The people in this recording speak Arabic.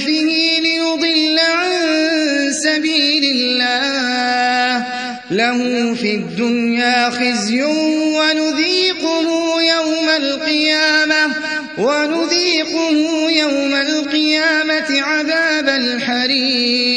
بأنفه ليضل عن سبيل الله. له في الدنيا خزي ونذيقه يوم القيامة ونذيقه يوم القيامة عذاب الحريق.